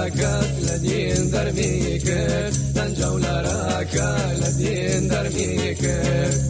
لدين درميك لنجو لراك لدين درميك استبير لا نور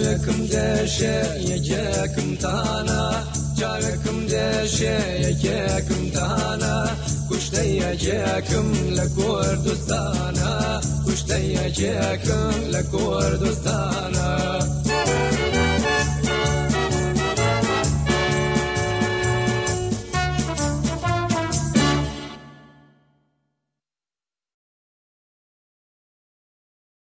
Çavekim deşe yekekim tana Çavekim deşe yekekim tana Kuşta yekekim le Kurdistana Kuşta yekekim le Kurdistana